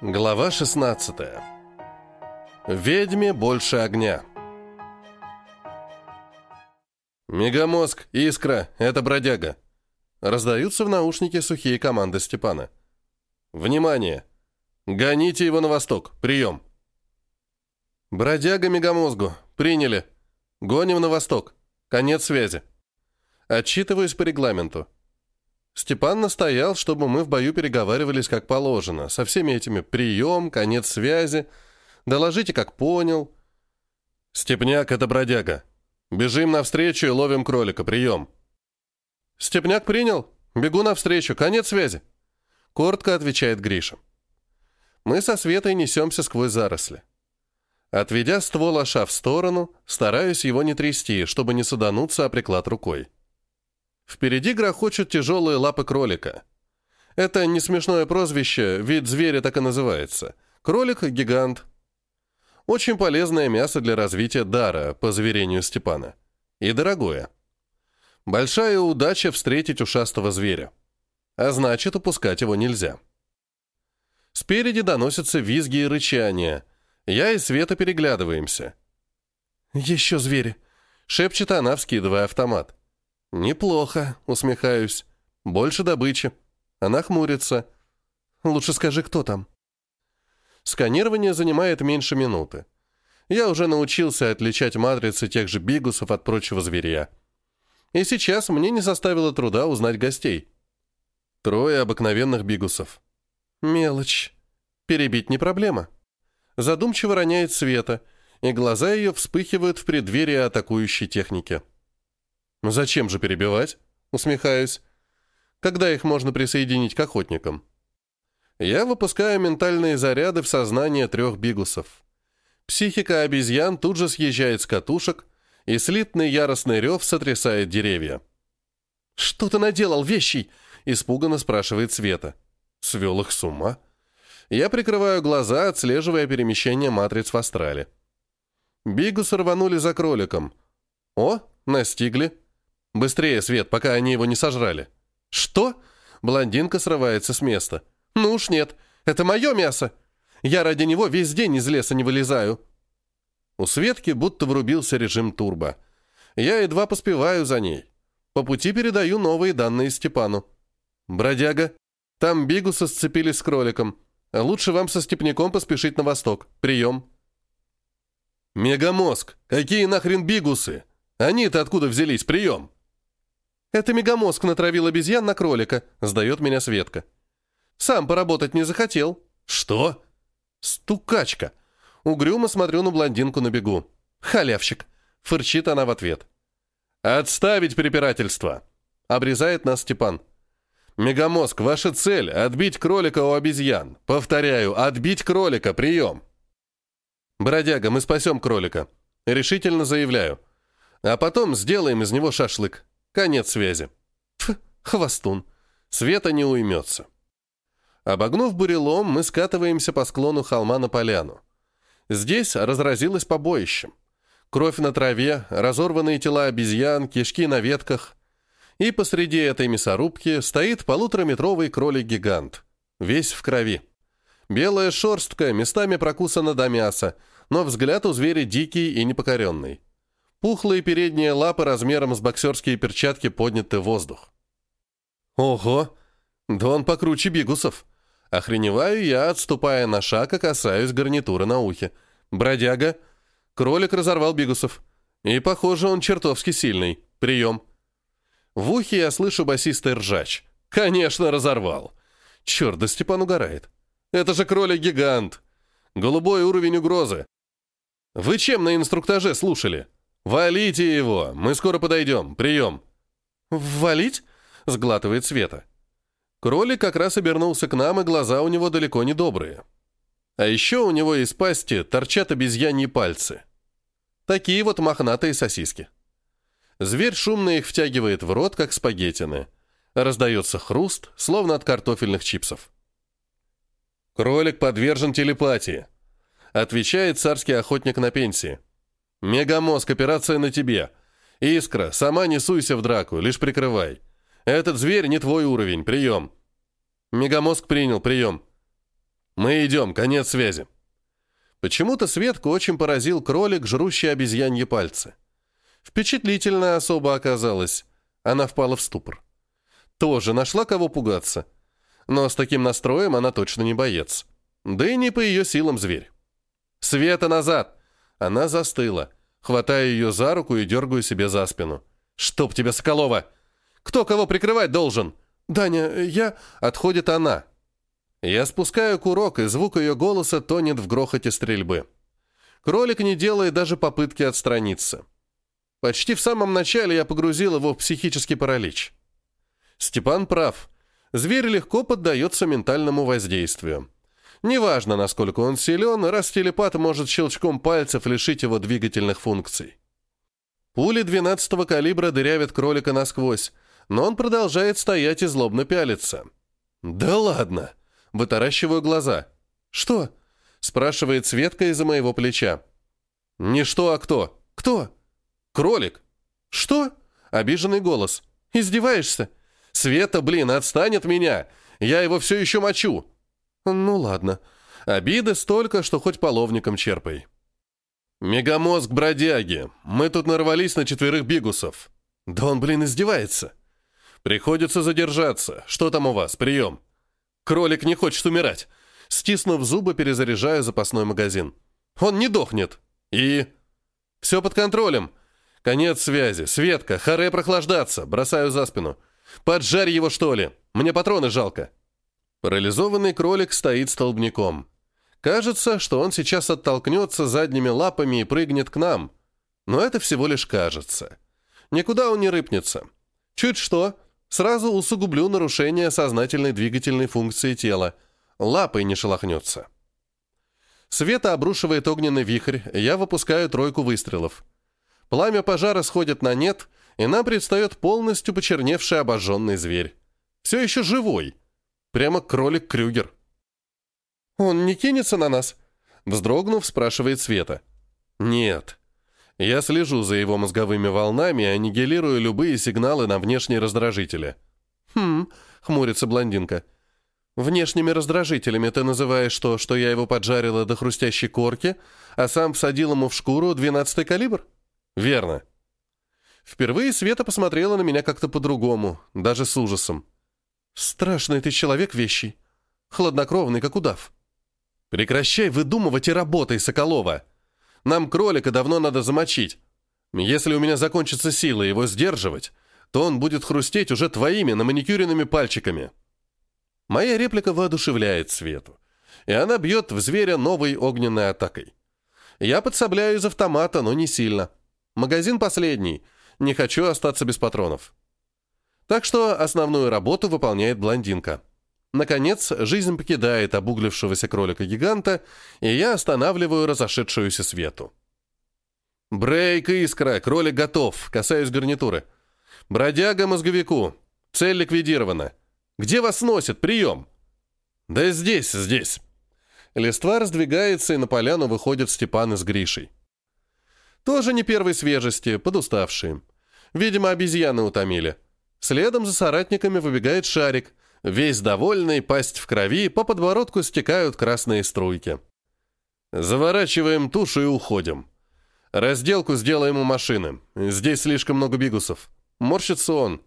Глава 16. Ведьме больше огня. «Мегамозг, Искра, это бродяга!» Раздаются в наушнике сухие команды Степана. «Внимание! Гоните его на восток! Прием!» «Бродяга Мегамозгу! Приняли! Гоним на восток! Конец связи!» Отчитываюсь по регламенту. Степан настоял, чтобы мы в бою переговаривались как положено, со всеми этими «прием», «конец связи», «доложите, как понял». «Степняк — это бродяга. Бежим навстречу и ловим кролика. Прием». «Степняк принял. Бегу навстречу. Конец связи». Коротко отвечает Гриша. Мы со Светой несемся сквозь заросли. Отведя ствол Аша в сторону, стараюсь его не трясти, чтобы не садануться о приклад рукой. Впереди грохочут тяжелые лапы кролика. Это не смешное прозвище, вид зверя так и называется. Кролик-гигант. Очень полезное мясо для развития дара, по заверению Степана. И дорогое. Большая удача встретить ушастого зверя. А значит, упускать его нельзя. Спереди доносятся визги и рычания. Я и Света переглядываемся. «Еще звери!» — шепчет она, вскидывая автомат. «Неплохо», — усмехаюсь. «Больше добычи». Она хмурится. «Лучше скажи, кто там?» Сканирование занимает меньше минуты. Я уже научился отличать матрицы тех же бигусов от прочего зверя. И сейчас мне не составило труда узнать гостей. Трое обыкновенных бигусов. Мелочь. Перебить не проблема. Задумчиво роняет света, и глаза ее вспыхивают в преддверии атакующей техники. «Зачем же перебивать?» — усмехаюсь. «Когда их можно присоединить к охотникам?» Я выпускаю ментальные заряды в сознание трех бигусов. Психика обезьян тут же съезжает с катушек, и слитный яростный рев сотрясает деревья. «Что ты наделал, вещий?» — испуганно спрашивает Света. Свел их с ума. Я прикрываю глаза, отслеживая перемещение матриц в астрале. Бигусы рванули за кроликом. О, настигли. Быстрее, Свет, пока они его не сожрали. Что? Блондинка срывается с места. Ну уж нет, это мое мясо. Я ради него весь день из леса не вылезаю. У Светки будто врубился режим турбо. Я едва поспеваю за ней. По пути передаю новые данные Степану. «Бродяга, там бигусы сцепились с кроликом. Лучше вам со степняком поспешить на восток. Прием». «Мегамозг! Какие нахрен бигусы? Они-то откуда взялись? Прием!» «Это мегамозг натравил обезьян на кролика», — сдает меня Светка. «Сам поработать не захотел». «Что?» «Стукачка». Угрюмо смотрю на блондинку на бегу. «Халявщик», — фырчит она в ответ. «Отставить препирательство», — обрезает нас Степан. «Мегамозг, ваша цель — отбить кролика у обезьян. Повторяю, отбить кролика, прием!» «Бродяга, мы спасем кролика», — решительно заявляю. «А потом сделаем из него шашлык». Конец связи. Пф, хвостун. Света не уймется. Обогнув бурелом, мы скатываемся по склону холма на поляну. Здесь разразилось побоище. Кровь на траве, разорванные тела обезьян, кишки на ветках. И посреди этой мясорубки стоит полутораметровый кролик-гигант. Весь в крови. Белая шерстка местами прокусана до мяса, но взгляд у зверя дикий и непокоренный. Пухлые передние лапы размером с боксерские перчатки подняты в воздух. Ого! Да он покруче бигусов. Охреневаю я, отступая на шаг, и касаюсь гарнитуры на ухе. Бродяга. Кролик разорвал бигусов. И, похоже, он чертовски сильный. Прием. В ухе я слышу басистый ржач. Конечно, разорвал. Черт, да Степан угорает. Это же кролик-гигант. Голубой уровень угрозы. Вы чем на инструктаже слушали? «Валите его! Мы скоро подойдем! Прием!» «Валить?» — сглатывает Света. Кролик как раз обернулся к нам, и глаза у него далеко не добрые. А еще у него из пасти торчат обезьяньи пальцы. Такие вот мохнатые сосиски. Зверь шумно их втягивает в рот, как спагеттины. Раздается хруст, словно от картофельных чипсов. «Кролик подвержен телепатии», — отвечает царский охотник на пенсии. «Мегамозг, операция на тебе. Искра, сама не суйся в драку, лишь прикрывай. Этот зверь не твой уровень, прием». Мегамозг принял, прием. Мы идем, конец связи. Почему-то Светку очень поразил кролик, жрущий обезьяньи пальцы. Впечатлительная особа оказалась. Она впала в ступор. Тоже нашла кого пугаться. Но с таким настроем она точно не боец. Да и не по ее силам зверь. «Света назад!» Она застыла. Хватаю ее за руку и дергаю себе за спину. «Чтоб тебя, Соколова! Кто кого прикрывать должен?» «Даня, я...» Отходит она. Я спускаю курок, и звук ее голоса тонет в грохоте стрельбы. Кролик не делает даже попытки отстраниться. Почти в самом начале я погрузил его в психический паралич. Степан прав. Зверь легко поддается ментальному воздействию. Неважно, насколько он силен, раз телепат может щелчком пальцев лишить его двигательных функций. Пули 12-го калибра дырявят кролика насквозь, но он продолжает стоять и злобно пялиться. «Да ладно!» Вытаращиваю глаза. «Что?» — спрашивает Светка из-за моего плеча. «Не что, а кто?» «Кто?» «Кролик». «Что?» — обиженный голос. «Издеваешься?» «Света, блин, отстань от меня! Я его все еще мочу!» «Ну ладно. Обиды столько, что хоть половником черпай». «Мегамозг бродяги. Мы тут нарвались на четверых бигусов». «Да он, блин, издевается». «Приходится задержаться. Что там у вас? Прием». «Кролик не хочет умирать». Стиснув зубы, перезаряжаю запасной магазин. «Он не дохнет». «И?» «Все под контролем. Конец связи. Светка, харе прохлаждаться. Бросаю за спину. Поджарь его, что ли. Мне патроны жалко». Парализованный кролик стоит столбняком. Кажется, что он сейчас оттолкнется задними лапами и прыгнет к нам. Но это всего лишь кажется. Никуда он не рыпнется. Чуть что, сразу усугублю нарушение сознательной двигательной функции тела. Лапой не шелохнется. Света обрушивает огненный вихрь, я выпускаю тройку выстрелов. Пламя пожара сходит на нет, и нам предстает полностью почерневший обожженный зверь. Все еще живой. Прямо кролик Крюгер. «Он не кинется на нас?» Вздрогнув, спрашивает Света. «Нет. Я слежу за его мозговыми волнами и аннигилирую любые сигналы на внешние раздражители». «Хм», — хмурится блондинка. «Внешними раздражителями ты называешь то, что я его поджарила до хрустящей корки, а сам всадил ему в шкуру двенадцатый калибр?» «Верно». Впервые Света посмотрела на меня как-то по-другому, даже с ужасом. «Страшный ты человек вещий. Хладнокровный, как удав». «Прекращай выдумывать и работай, Соколова. Нам кролика давно надо замочить. Если у меня закончится сила его сдерживать, то он будет хрустеть уже твоими наманикюренными пальчиками». Моя реплика воодушевляет Свету, и она бьет в зверя новой огненной атакой. Я подсобляю из автомата, но не сильно. Магазин последний. Не хочу остаться без патронов. Так что основную работу выполняет блондинка. Наконец, жизнь покидает обуглившегося кролика-гиганта, и я останавливаю разошедшуюся свету. «Брейк, искра, кролик готов», касаюсь гарнитуры. «Бродяга мозговику. Цель ликвидирована. Где вас носит? Прием!» «Да здесь, здесь». Листва раздвигается, и на поляну выходят Степан с Гришей. Тоже не первой свежести, подуставшие. Видимо, обезьяны утомили. Следом за соратниками выбегает шарик, Весь довольный, пасть в крови, по подбородку стекают красные струйки. Заворачиваем тушу и уходим. Разделку сделаем у машины. Здесь слишком много бигусов. Морщится он.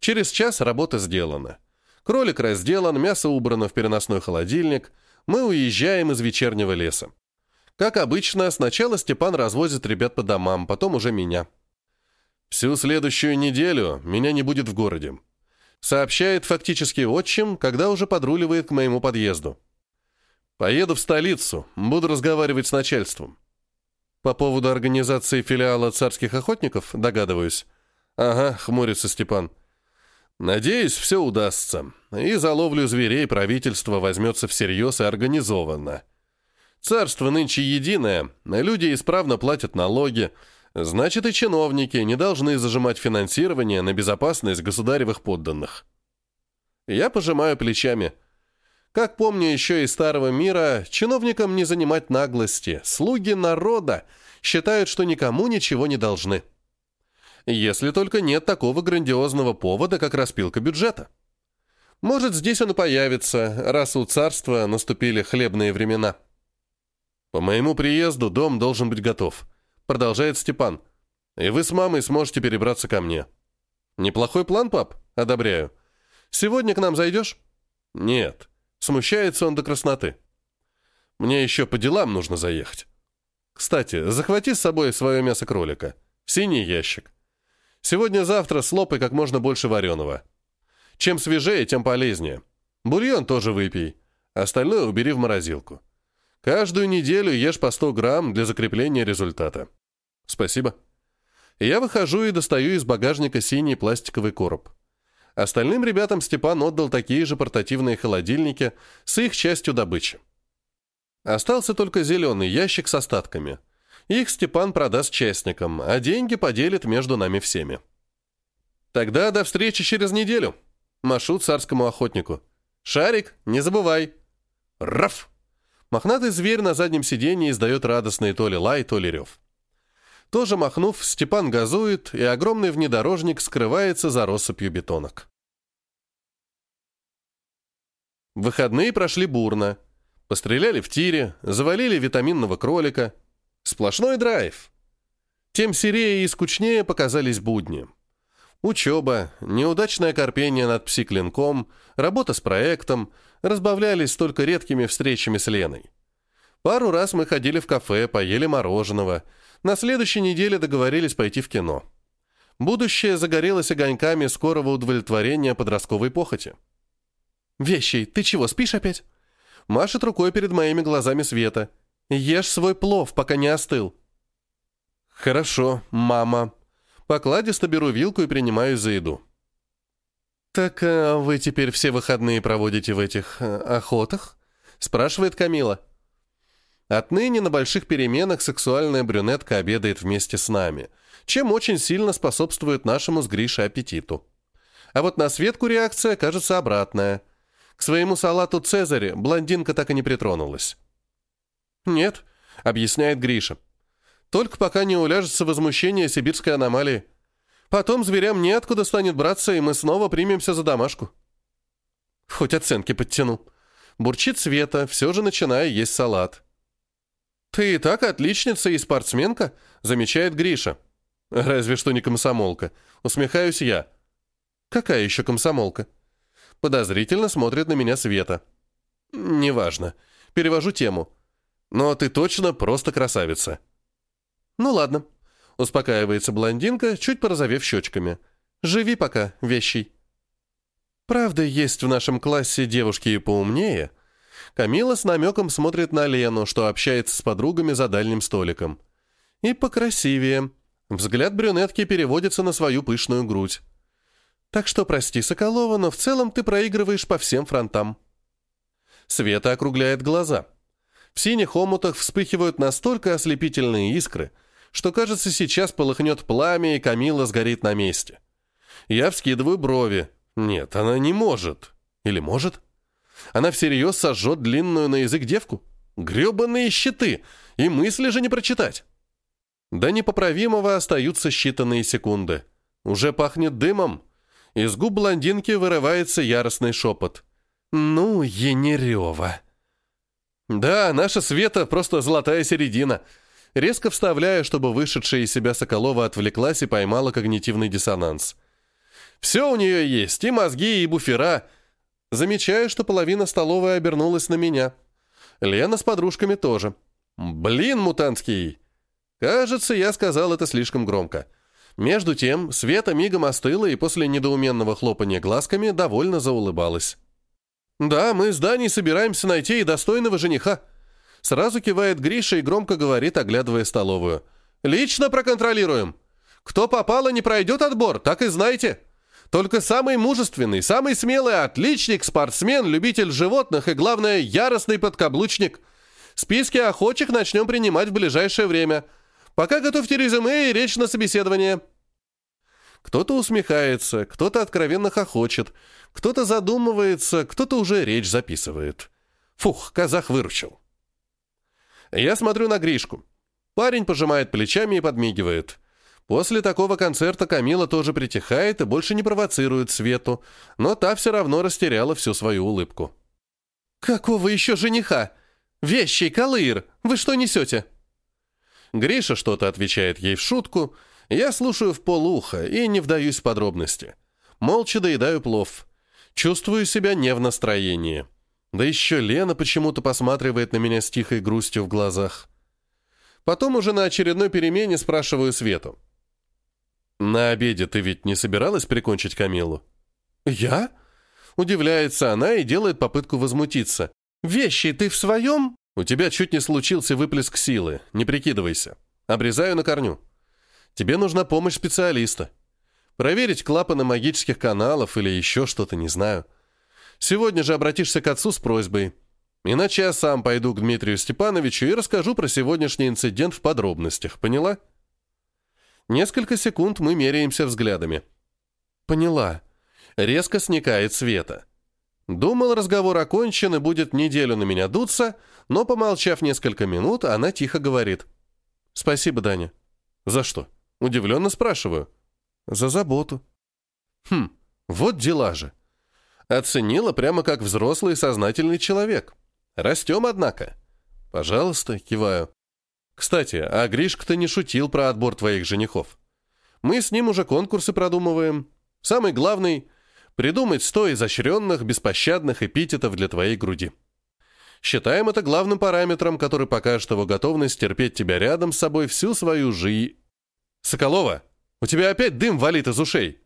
Через час работа сделана. Кролик разделан, мясо убрано в переносной холодильник. Мы уезжаем из вечернего леса. Как обычно, сначала Степан развозит ребят по домам, потом уже меня. Всю следующую неделю меня не будет в городе. Сообщает фактически отчим, когда уже подруливает к моему подъезду. Поеду в столицу, буду разговаривать с начальством. По поводу организации филиала царских охотников, догадываюсь. Ага, хмурится Степан. Надеюсь, все удастся. И за ловлю зверей правительство возьмется всерьез и организованно. Царство нынче единое, люди исправно платят налоги, Значит, и чиновники не должны зажимать финансирование на безопасность государевых подданных. Я пожимаю плечами. Как помню еще из старого мира, чиновникам не занимать наглости. Слуги народа считают, что никому ничего не должны. Если только нет такого грандиозного повода, как распилка бюджета. Может, здесь он и появится, раз у царства наступили хлебные времена. По моему приезду дом должен быть готов, продолжает Степан. И вы с мамой сможете перебраться ко мне. Неплохой план, пап? Одобряю. Сегодня к нам зайдешь? Нет. Смущается он до красноты. Мне еще по делам нужно заехать. Кстати, захвати с собой свое мясо кролика. Синий ящик. Сегодня-завтра слопай как можно больше вареного. Чем свежее, тем полезнее. Бульон тоже выпей. Остальное убери в морозилку. Каждую неделю ешь по 100 грамм для закрепления результата. Спасибо. Я выхожу и достаю из багажника синий пластиковый короб. Остальным ребятам Степан отдал такие же портативные холодильники с их частью добычи. Остался только зеленый ящик с остатками. Их Степан продаст частникам, а деньги поделит между нами всеми. Тогда до встречи через неделю. Машу царскому охотнику. «Шарик, не забывай!» «Раф!» Мохнатый зверь на заднем сиденье издает радостный то ли лай, то ли рев. Тоже махнув, Степан газует, и огромный внедорожник скрывается за россыпью бетонок. Выходные прошли бурно. Постреляли в тире, завалили витаминного кролика. Сплошной драйв. Тем серее и скучнее показались будни. Учеба, неудачное корпение над псиклинком, работа с проектом разбавлялись только редкими встречами с Леной. Пару раз мы ходили в кафе, поели мороженого. На следующей неделе договорились пойти в кино. Будущее загорелось огоньками скорого удовлетворения подростковой похоти. «Вещей, ты чего, спишь опять?» Машет рукой перед моими глазами Света. «Ешь свой плов, пока не остыл». «Хорошо, мама», Покладисто беру вилку и принимаюсь за еду. «Так а вы теперь все выходные проводите в этих а, охотах?» — спрашивает Камила. Отныне на больших переменах сексуальная брюнетка обедает вместе с нами, чем очень сильно способствует нашему с Гришей аппетиту. А вот на Светку реакция кажется обратная. К своему салату «Цезарь» блондинка так и не притронулась. «Нет», — объясняет Гриша. Только пока не уляжется возмущение сибирской аномалии. Потом зверям неоткуда станет браться, и мы снова примемся за домашку. Хоть оценки подтяну. Бурчит Света, все же начиная есть салат. «Ты и так отличница и спортсменка», — замечает Гриша. «Разве что не комсомолка», — усмехаюсь я. «Какая еще комсомолка?» Подозрительно смотрит на меня Света. «Неважно. Перевожу тему. Но ты точно просто красавица». «Ну ладно», — успокаивается блондинка, чуть порозовев щечками. «Живи пока, вещий». Правда, есть в нашем классе девушки и поумнее. Камила с намеком смотрит на Лену, что общается с подругами за дальним столиком. И покрасивее. Взгляд брюнетки переводится на свою пышную грудь. Так что прости, Соколова, но в целом ты проигрываешь по всем фронтам. Света округляет глаза. В синих омутах вспыхивают настолько ослепительные искры — что, кажется, сейчас полыхнет пламя, и Камила сгорит на месте. Я вскидываю брови. Нет, она не может. Или может? Она всерьез сожжет длинную на язык девку? Гребаные щиты! И мысли же не прочитать. До непоправимого остаются считанные секунды. Уже пахнет дымом. Из губ блондинки вырывается яростный шепот. «Ну, Енерева!» «Да, наша Света просто золотая середина», резко вставляя, чтобы вышедшая из себя Соколова отвлеклась и поймала когнитивный диссонанс. «Все у нее есть, и мозги, и буфера». Замечаю, что половина столовой обернулась на меня. Лена с подружками тоже. «Блин, мутантский!» Кажется, я сказал это слишком громко. Между тем, Света мигом остыла и после недоуменного хлопания глазками довольно заулыбалась. «Да, мы с Даней собираемся найти и достойного жениха», Сразу кивает Гриша и громко говорит, оглядывая столовую. «Лично проконтролируем. Кто попало, не пройдет отбор, так и знайте. Только самый мужественный, самый смелый отличник, спортсмен, любитель животных и, главное, яростный подкаблучник. Списки охочих начнем принимать в ближайшее время. Пока готовьте резюме и речь на собеседование». Кто-то усмехается, кто-то откровенно хохочет, кто-то задумывается, кто-то уже речь записывает. Фух, казах выручил. Я смотрю на Гришку. Парень пожимает плечами и подмигивает. После такого концерта Камила тоже притихает и больше не провоцирует Свету, но та все равно растеряла всю свою улыбку. «Какого еще жениха? Вещий, Калыр! Вы что несете?» Гриша что-то отвечает ей в шутку, я слушаю в полуха и не вдаюсь в подробности. Молча доедаю плов. Чувствую себя не в настроении. Да еще Лена почему-то посматривает на меня с тихой грустью в глазах. Потом уже на очередной перемене спрашиваю Свету. «На обеде ты ведь не собиралась прикончить Камилу?» «Я?» Удивляется она и делает попытку возмутиться. «Вещи, ты в своем?» «У тебя чуть не случился выплеск силы. Не прикидывайся. Обрезаю на корню. Тебе нужна помощь специалиста. Проверить клапаны магических каналов или еще что-то, не знаю. Сегодня же обратишься к отцу с просьбой. Иначе я сам пойду к Дмитрию Степановичу и расскажу про сегодняшний инцидент в подробностях. Поняла?» Несколько секунд мы меряемся взглядами. Поняла. Резко сникает Света. Думал, разговор окончен и будет неделю на меня дуться, но, помолчав несколько минут, она тихо говорит. «Спасибо, Даня». «За что?» Удивленно спрашиваю. «За заботу». «Хм, вот дела же». Оценила прямо как взрослый сознательный человек. Растем, однако. «Пожалуйста», киваю. Кстати, а Гришка-то не шутил про отбор твоих женихов. Мы с ним уже конкурсы продумываем. Самый главный — придумать сто изощренных, беспощадных эпитетов для твоей груди. Считаем это главным параметром, который покажет его готовность терпеть тебя рядом с собой всю свою жизнь. Соколова, у тебя опять дым валит из ушей.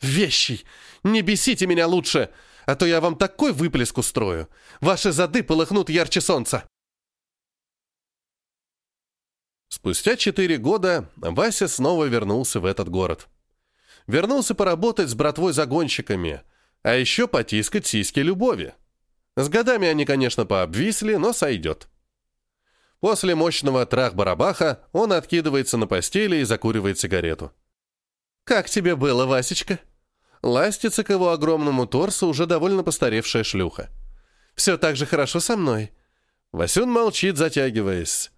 Вещи! Не бесите меня лучше, а то я вам такой выплеск устрою. Ваши зады полыхнут ярче солнца. Спустя четыре года Вася снова вернулся в этот город. Вернулся поработать с братвой-загонщиками, а еще потискать сиськи любови. С годами они, конечно, пообвисли, но сойдет. После мощного трах-барабаха он откидывается на постели и закуривает сигарету. «Как тебе было, Васечка?» Ластится к его огромному торсу уже довольно постаревшая шлюха. «Все так же хорошо со мной?» Васюн молчит, затягиваясь.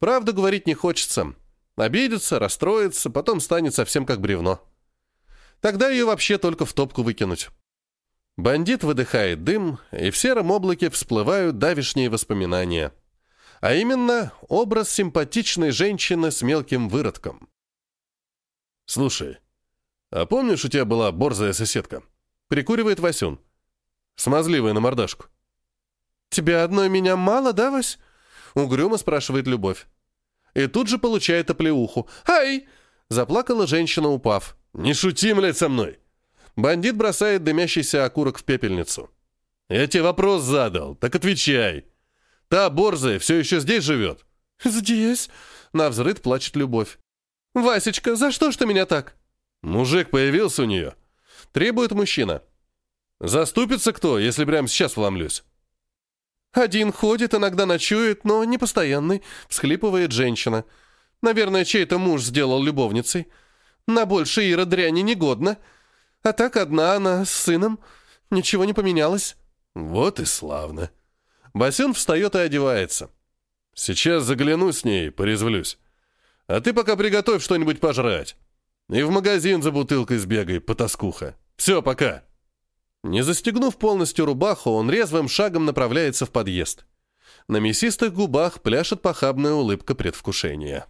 Правду говорить не хочется. Обидится, расстроится, потом станет совсем как бревно. Тогда ее вообще только в топку выкинуть. Бандит выдыхает дым, и в сером облаке всплывают давишние воспоминания. А именно, образ симпатичной женщины с мелким выродком. «Слушай, а помнишь, у тебя была борзая соседка?» Прикуривает Васюн. Смазливая на мордашку. «Тебе одной меня мало, да, Вась?» Угрюмо спрашивает Любовь. И тут же получает оплеуху. «Ай!» Заплакала женщина, упав. «Не шути, блядь, со мной!» Бандит бросает дымящийся окурок в пепельницу. «Я тебе вопрос задал, так отвечай. Та борзая все еще здесь живет?» «Здесь?» На взрыд плачет Любовь. «Васечка, за что ж ты меня так?» Мужик появился у нее. Требует мужчина. «Заступится кто, если прямо сейчас вломлюсь?» «Один ходит, иногда ночует, но не постоянный», — всхлипывает женщина. «Наверное, чей-то муж сделал любовницей. На больше Ира дряни негодна. А так одна она с сыном. Ничего не поменялось». «Вот и славно». Басюн встает и одевается. «Сейчас загляну с ней, порезвлюсь. А ты пока приготовь что-нибудь пожрать. И в магазин за бутылкой сбегай, потаскуха. Все, пока». Не застегнув полностью рубаху, он резвым шагом направляется в подъезд. На мясистых губах пляшет похабная улыбка предвкушения.